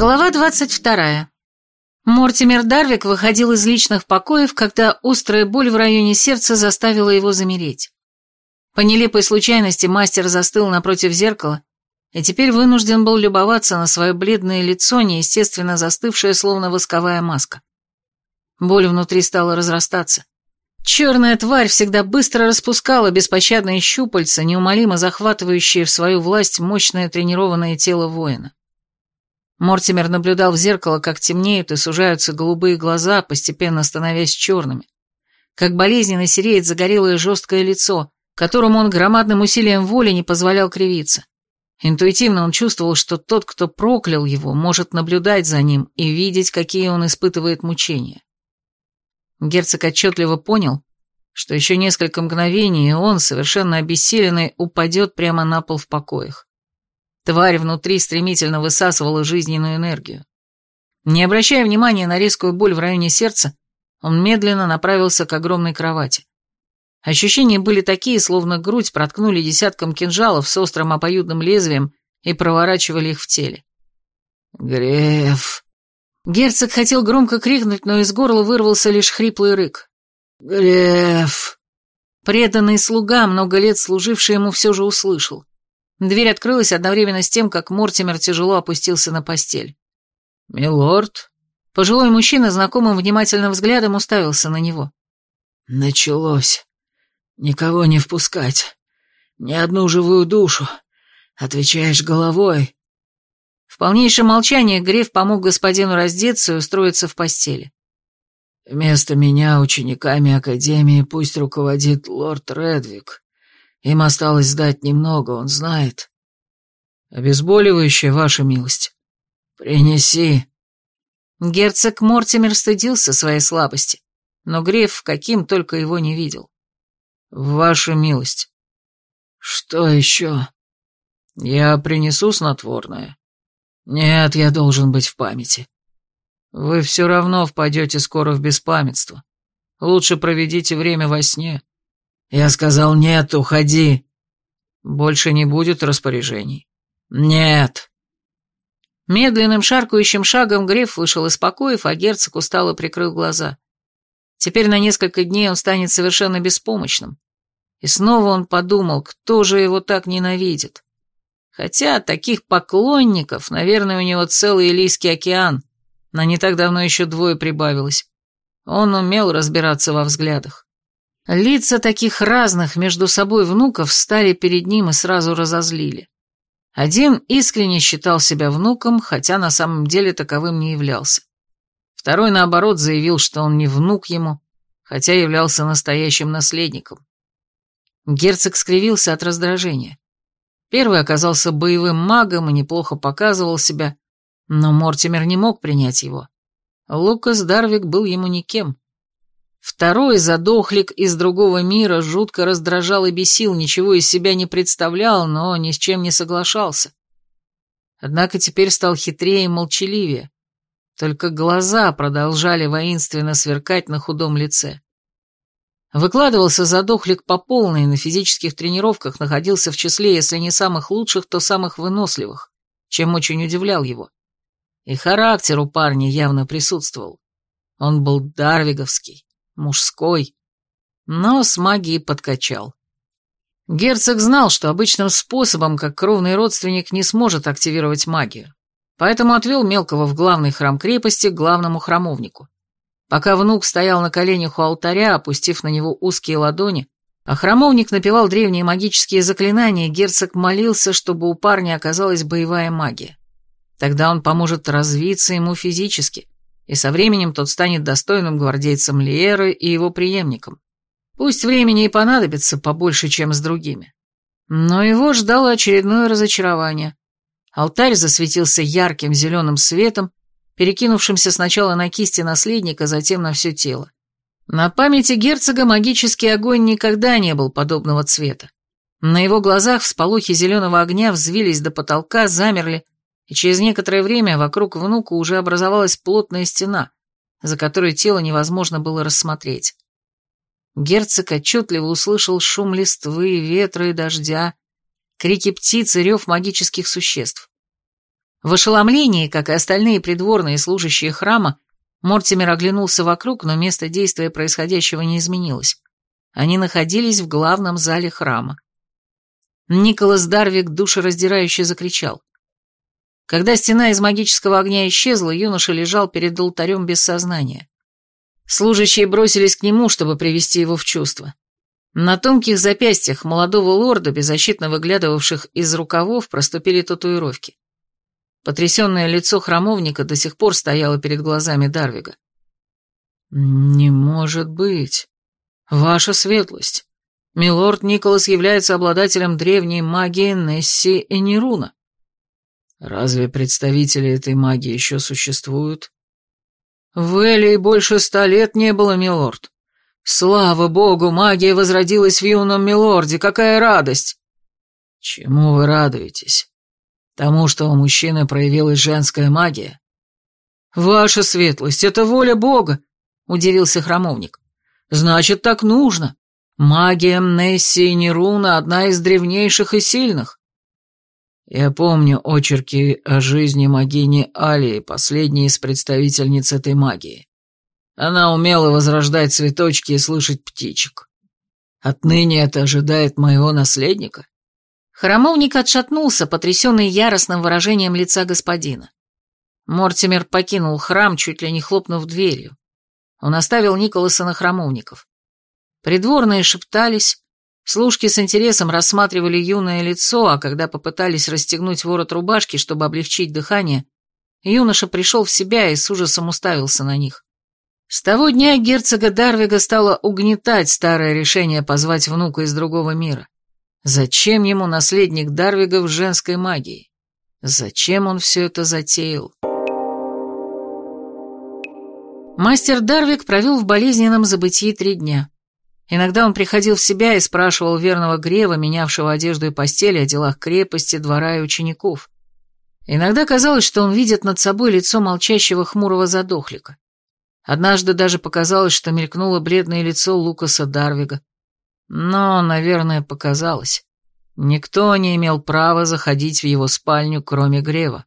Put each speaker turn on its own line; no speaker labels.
Глава двадцать вторая. Мортимер Дарвик выходил из личных покоев, когда острая боль в районе сердца заставила его замереть. По нелепой случайности мастер застыл напротив зеркала и теперь вынужден был любоваться на свое бледное лицо, неестественно застывшее, словно восковая маска. Боль внутри стала разрастаться. Черная тварь всегда быстро распускала беспощадные щупальца, неумолимо захватывающие в свою власть мощное тренированное тело воина. Мортимер наблюдал в зеркало, как темнеют и сужаются голубые глаза, постепенно становясь черными. Как болезненно сереет загорелое жесткое лицо, которому он громадным усилием воли не позволял кривиться. Интуитивно он чувствовал, что тот, кто проклял его, может наблюдать за ним и видеть, какие он испытывает мучения. Герцог отчетливо понял, что еще несколько мгновений, и он, совершенно обессиленный, упадет прямо на пол в покоях. Тварь внутри стремительно высасывала жизненную энергию. Не обращая внимания на резкую боль в районе сердца, он медленно направился к огромной кровати. Ощущения были такие, словно грудь проткнули десятком кинжалов с острым опоюдным лезвием и проворачивали их в теле.
«Греф!»
Герцог хотел громко крикнуть, но из горла вырвался лишь хриплый рык.
«Греф!»
Преданный слуга, много лет служивший ему, все же услышал. Дверь открылась одновременно с тем, как Мортимер тяжело опустился на постель.
«Милорд?»
Пожилой мужчина знакомым внимательным взглядом уставился на него.
«Началось. Никого не впускать. Ни одну живую душу. Отвечаешь головой,
в полнейшем молчании Греф помог господину раздеться и устроиться в постели.
«Вместо меня учениками Академии пусть руководит лорд Редвик. Им осталось сдать немного, он знает. Обезболивающее, ваша милость. Принеси».
Герцог Мортимер стыдился своей слабости, но Греф каким только его не видел.
«Ваша милость». «Что еще?» «Я принесу снотворное». «Нет, я должен быть в памяти. Вы все равно впадете скоро в беспамятство. Лучше проведите время во сне». «Я сказал нет, уходи». «Больше не будет распоряжений». «Нет».
Медленным шаркающим шагом Греф вышел из покоев, а герцог устало прикрыл глаза. Теперь на несколько дней он станет совершенно беспомощным. И снова он подумал, кто же его так ненавидит. Хотя таких поклонников, наверное, у него целый Илийский океан, но не так давно еще двое прибавилось. Он умел разбираться во взглядах. Лица таких разных между собой внуков стали перед ним и сразу разозлили. Один искренне считал себя внуком, хотя на самом деле таковым не являлся. Второй, наоборот, заявил, что он не внук ему, хотя являлся настоящим наследником. Герцог скривился от раздражения. Первый оказался боевым магом и неплохо показывал себя, но Мортимер не мог принять его. Лукас Дарвик был ему никем. Второй задохлик из другого мира жутко раздражал и бесил, ничего из себя не представлял, но ни с чем не соглашался. Однако теперь стал хитрее и молчаливее. Только глаза продолжали воинственно сверкать на худом лице. Выкладывался задохлик по полной, на физических тренировках находился в числе, если не самых лучших, то самых выносливых, чем очень удивлял его. И характер у парня явно присутствовал. Он был дарвиговский, мужской, но с магией подкачал. Герцог знал, что обычным способом, как кровный родственник, не сможет активировать магию, поэтому отвел мелкого в главный храм крепости к главному храмовнику. Пока внук стоял на коленях у алтаря, опустив на него узкие ладони, а храмовник напевал древние магические заклинания, герцог молился, чтобы у парня оказалась боевая магия. Тогда он поможет развиться ему физически, и со временем тот станет достойным гвардейцем Лиеры и его преемником. Пусть времени и понадобится побольше, чем с другими. Но его ждало очередное разочарование. Алтарь засветился ярким зеленым светом, перекинувшимся сначала на кисти наследника, затем на все тело. На памяти герцога магический огонь никогда не был подобного цвета. На его глазах всполохи зеленого огня взвились до потолка, замерли, и через некоторое время вокруг внука уже образовалась плотная стена, за которой тело невозможно было рассмотреть. Герцог отчетливо услышал шум листвы, ветра и дождя, крики птиц и рев магических существ. В ошеломлении, как и остальные придворные служащие храма, Мортимер оглянулся вокруг, но место действия происходящего не изменилось. Они находились в главном зале храма. Николас Дарвик душераздирающе закричал. Когда стена из магического огня исчезла, юноша лежал перед алтарем без сознания. Служащие бросились к нему, чтобы привести его в чувство. На тонких запястьях молодого лорда, беззащитно выглядывавших из рукавов, проступили татуировки. Потрясенное лицо храмовника до сих пор стояло перед глазами Дарвига. «Не может быть. Ваша светлость. Милорд Николас является обладателем древней магии Несси Энеруна. Разве представители этой магии еще существуют? В Элии больше ста лет не было, милорд. Слава богу, магия возродилась в юном милорде, какая радость! Чему вы радуетесь? Тому, что у мужчины проявилась женская магия? Ваша светлость, это воля бога, удивился храмовник. Значит, так нужно. Магия Несси и Неруна одна из древнейших и сильных. Я помню очерки о жизни магини Алии, последней из представительниц этой магии. Она умела возрождать цветочки и слышать птичек. Отныне это ожидает моего наследника. Храмовник отшатнулся, потрясенный яростным выражением лица господина. Мортимер покинул храм, чуть ли не хлопнув дверью. Он оставил Николаса на храмовников. Придворные шептались, Служки с интересом рассматривали юное лицо, а когда попытались расстегнуть ворот рубашки, чтобы облегчить дыхание, юноша пришел в себя и с ужасом уставился на них. С того дня герцога Дарвига стало угнетать старое решение позвать внука из другого мира. Зачем ему наследник Дарвига в женской магии? Зачем он все это затеял? Мастер Дарвик провел в болезненном забытии три дня. Иногда он приходил в себя и спрашивал верного Грева, менявшего одежду и постели, о делах крепости, двора и учеников. Иногда казалось, что он видит над собой лицо молчащего хмурого задохлика. Однажды даже показалось, что мелькнуло бледное лицо Лукаса Дарвига. Но, наверное, показалось. Никто не имел права заходить в его спальню, кроме Грева.